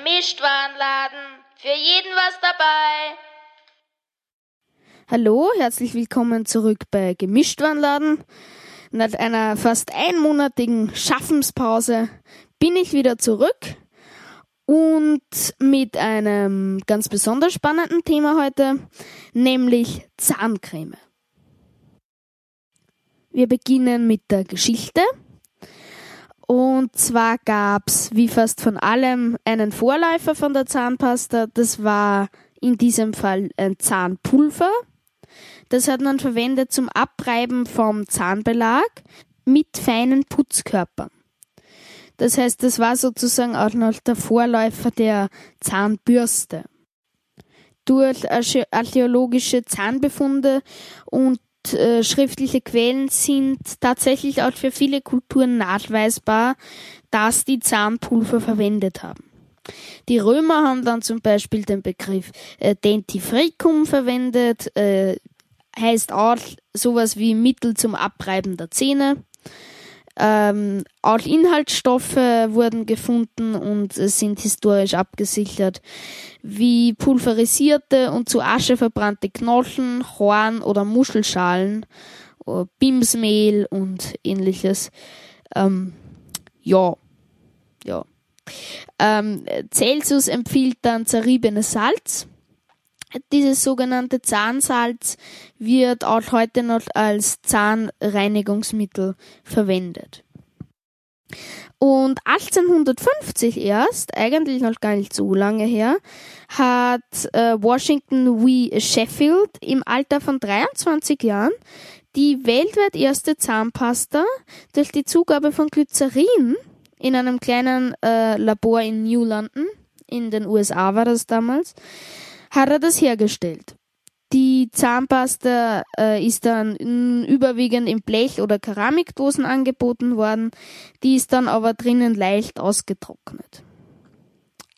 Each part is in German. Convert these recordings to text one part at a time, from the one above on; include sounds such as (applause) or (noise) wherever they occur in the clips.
Gemischtwarenladen. Für jeden was dabei. Hallo, herzlich willkommen zurück bei Gemischtwarenladen. Nach einer fast einmonatigen Schaffenspause bin ich wieder zurück und mit einem ganz besonders spannenden Thema heute, nämlich Zahncreme. Wir beginnen mit der Geschichte. Und zwar gab's wie fast von allem einen Vorläufer von der Zahnpasta. Das war in diesem Fall ein Zahnpulver. Das hat man verwendet zum Abreiben vom Zahnbelag mit feinen Putzkörpern. Das heißt, das war sozusagen auch noch der Vorläufer der Zahnbürste. Durch archäologische Zahnbefunde und äh, schriftliche Quellen sind tatsächlich auch für viele Kulturen nachweisbar, dass die Zahnpulver verwendet haben. Die Römer haben dann zum Beispiel den Begriff äh, Dentifricum verwendet, äh, heißt auch sowas wie Mittel zum Abreiben der Zähne. Ähm, auch Inhaltsstoffe wurden gefunden und sind historisch abgesichert, wie pulverisierte und zu Asche verbrannte Knochen, Horn oder Muschelschalen, oder Bimsmehl und ähnliches. Ähm, ja, ja. Ähm, Celsius empfiehlt dann zerriebenes Salz dieses sogenannte Zahnsalz wird auch heute noch als Zahnreinigungsmittel verwendet. Und 1850 erst, eigentlich noch gar nicht so lange her, hat äh, Washington W. Sheffield im Alter von 23 Jahren die weltweit erste Zahnpasta durch die Zugabe von Glycerin in einem kleinen äh, Labor in New London, in den USA war das damals, hat er das hergestellt. Die Zahnpasta äh, ist dann überwiegend in Blech- oder Keramikdosen angeboten worden, die ist dann aber drinnen leicht ausgetrocknet.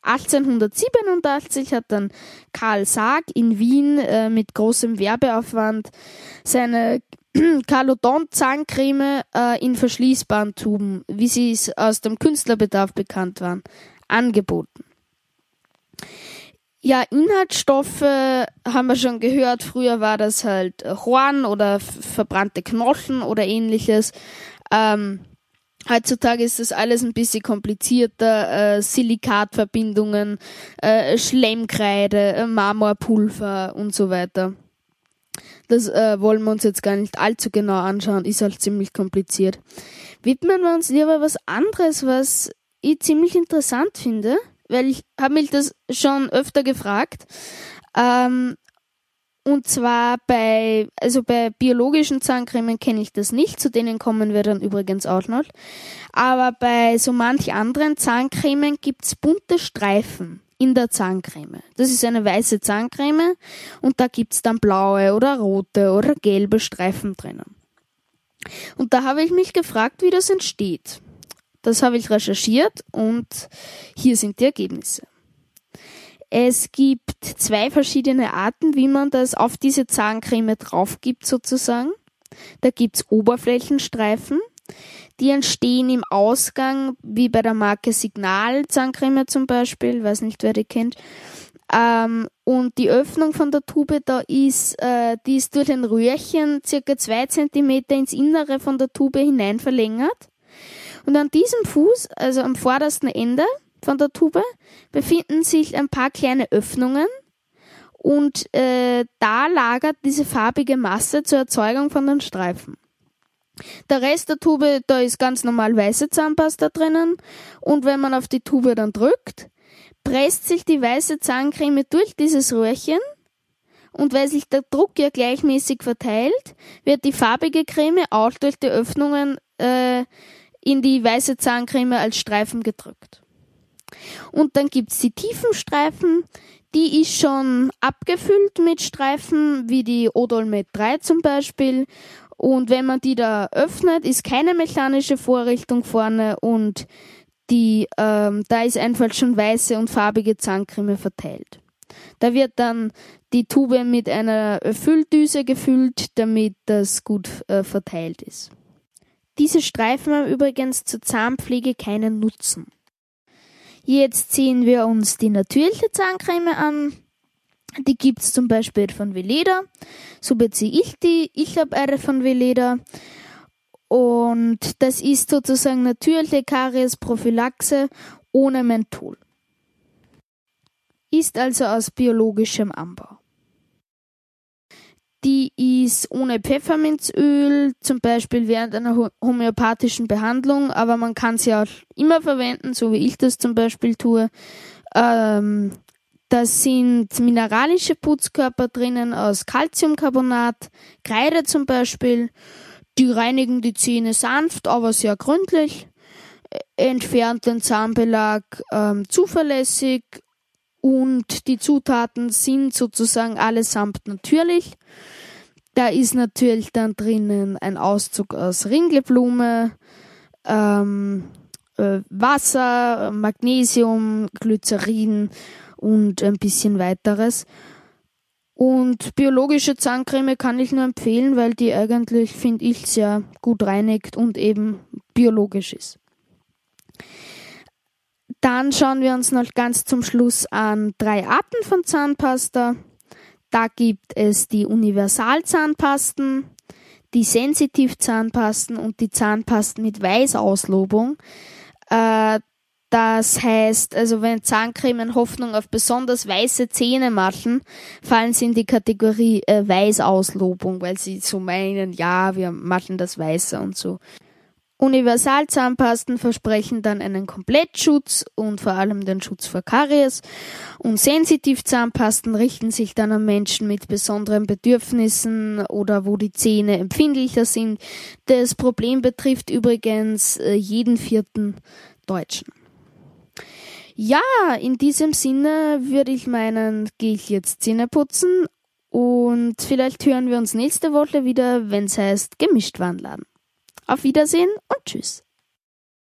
1887 hat dann Karl Sarg in Wien äh, mit großem Werbeaufwand seine (clears throat) Calodon-Zahncreme äh, in verschließbaren Tuben, wie sie aus dem Künstlerbedarf bekannt waren, angeboten. Ja, Inhaltsstoffe haben wir schon gehört. Früher war das halt Horn oder verbrannte Knochen oder ähnliches. Ähm, heutzutage ist das alles ein bisschen komplizierter. Äh, Silikatverbindungen, äh, Schlemmkreide, äh, Marmorpulver und so weiter. Das äh, wollen wir uns jetzt gar nicht allzu genau anschauen, ist halt ziemlich kompliziert. Widmen wir uns lieber was anderes, was ich ziemlich interessant finde weil ich habe mich das schon öfter gefragt. Ähm, und zwar bei, also bei biologischen Zahncremen kenne ich das nicht, zu denen kommen wir dann übrigens auch noch. Aber bei so manch anderen Zahncremen gibt's bunte Streifen in der Zahncreme. Das ist eine weiße Zahncreme und da gibt's dann blaue oder rote oder gelbe Streifen drinnen. Und da habe ich mich gefragt, wie das entsteht. Das habe ich recherchiert und hier sind die Ergebnisse. Es gibt zwei verschiedene Arten, wie man das auf diese Zahncreme drauf gibt sozusagen. Da gibt's Oberflächenstreifen, die entstehen im Ausgang, wie bei der Marke Signal Zahncreme zum Beispiel, weiß nicht, wer die kennt. Ähm, und die Öffnung von der Tube da ist, äh, die ist durch ein Röhrchen circa zwei Zentimeter ins Innere von der Tube hinein verlängert. Und an diesem Fuß, also am vordersten Ende von der Tube, befinden sich ein paar kleine Öffnungen. Und äh, da lagert diese farbige Masse zur Erzeugung von den Streifen. Der Rest der Tube, da ist ganz normal weiße Zahnpasta drinnen. Und wenn man auf die Tube dann drückt, presst sich die weiße Zahncreme durch dieses Röhrchen. Und weil sich der Druck ja gleichmäßig verteilt, wird die farbige Creme auch durch die Öffnungen äh, in die weiße Zahncreme als Streifen gedrückt. Und dann gibt's die tiefen Streifen, die ist schon abgefüllt mit Streifen, wie die Odolmet 3 zum Beispiel. Und wenn man die da öffnet, ist keine mechanische Vorrichtung vorne und die, ähm, da ist einfach schon weiße und farbige Zahncreme verteilt. Da wird dann die Tube mit einer Fülldüse gefüllt, damit das gut äh, verteilt ist. Diese Streifen haben übrigens zur Zahnpflege keinen Nutzen. Jetzt sehen wir uns die natürliche Zahncreme an. Die gibt's zum Beispiel von Veleda. So beziehe ich die. Ich habe eine von Veleda. Und das ist sozusagen natürliche Kariesprophylaxe ohne Menthol. Ist also aus biologischem Anbau. Ist ohne Pfefferminzöl, zum Beispiel während einer homöopathischen Behandlung, aber man kann sie auch immer verwenden, so wie ich das zum Beispiel tue. Ähm, da sind mineralische Putzkörper drinnen aus Calciumcarbonat, Kreide zum Beispiel. Die reinigen die Zähne sanft, aber sehr gründlich, entfernt den Zahnbelag ähm, zuverlässig und die Zutaten sind sozusagen allesamt natürlich. Da ist natürlich dann drinnen ein Auszug aus Ringelblume, ähm, äh, Wasser, Magnesium, Glycerin und ein bisschen weiteres. Und biologische Zahncreme kann ich nur empfehlen, weil die eigentlich, finde ich, sehr gut reinigt und eben biologisch ist. Dann schauen wir uns noch ganz zum Schluss an drei Arten von Zahnpasta. Da gibt es die Universalzahnpasten, die Sensitivzahnpasten und die Zahnpasten mit Weißauslobung. Äh, das heißt, also wenn Zahncremen Hoffnung auf besonders weiße Zähne machen, fallen sie in die Kategorie äh, Weißauslobung, weil sie so meinen, ja, wir machen das weißer und so. Universalzahnpasten versprechen dann einen Komplettschutz und vor allem den Schutz vor Karies. Und Sensitivzahnpasten richten sich dann an Menschen mit besonderen Bedürfnissen oder wo die Zähne empfindlicher sind. Das Problem betrifft übrigens äh, jeden vierten Deutschen. Ja, in diesem Sinne würde ich meinen, gehe ich jetzt Zähne putzen und vielleicht hören wir uns nächste Woche wieder, wenn es heißt gemischt Wandladen. Auf Wiedersehen und tschüss.